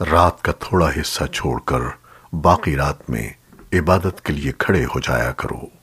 رات کا تھوڑا حصہ چھوڑ کر باقی رات میں عبادت کے لیے کھڑے ہو جایا کرو۔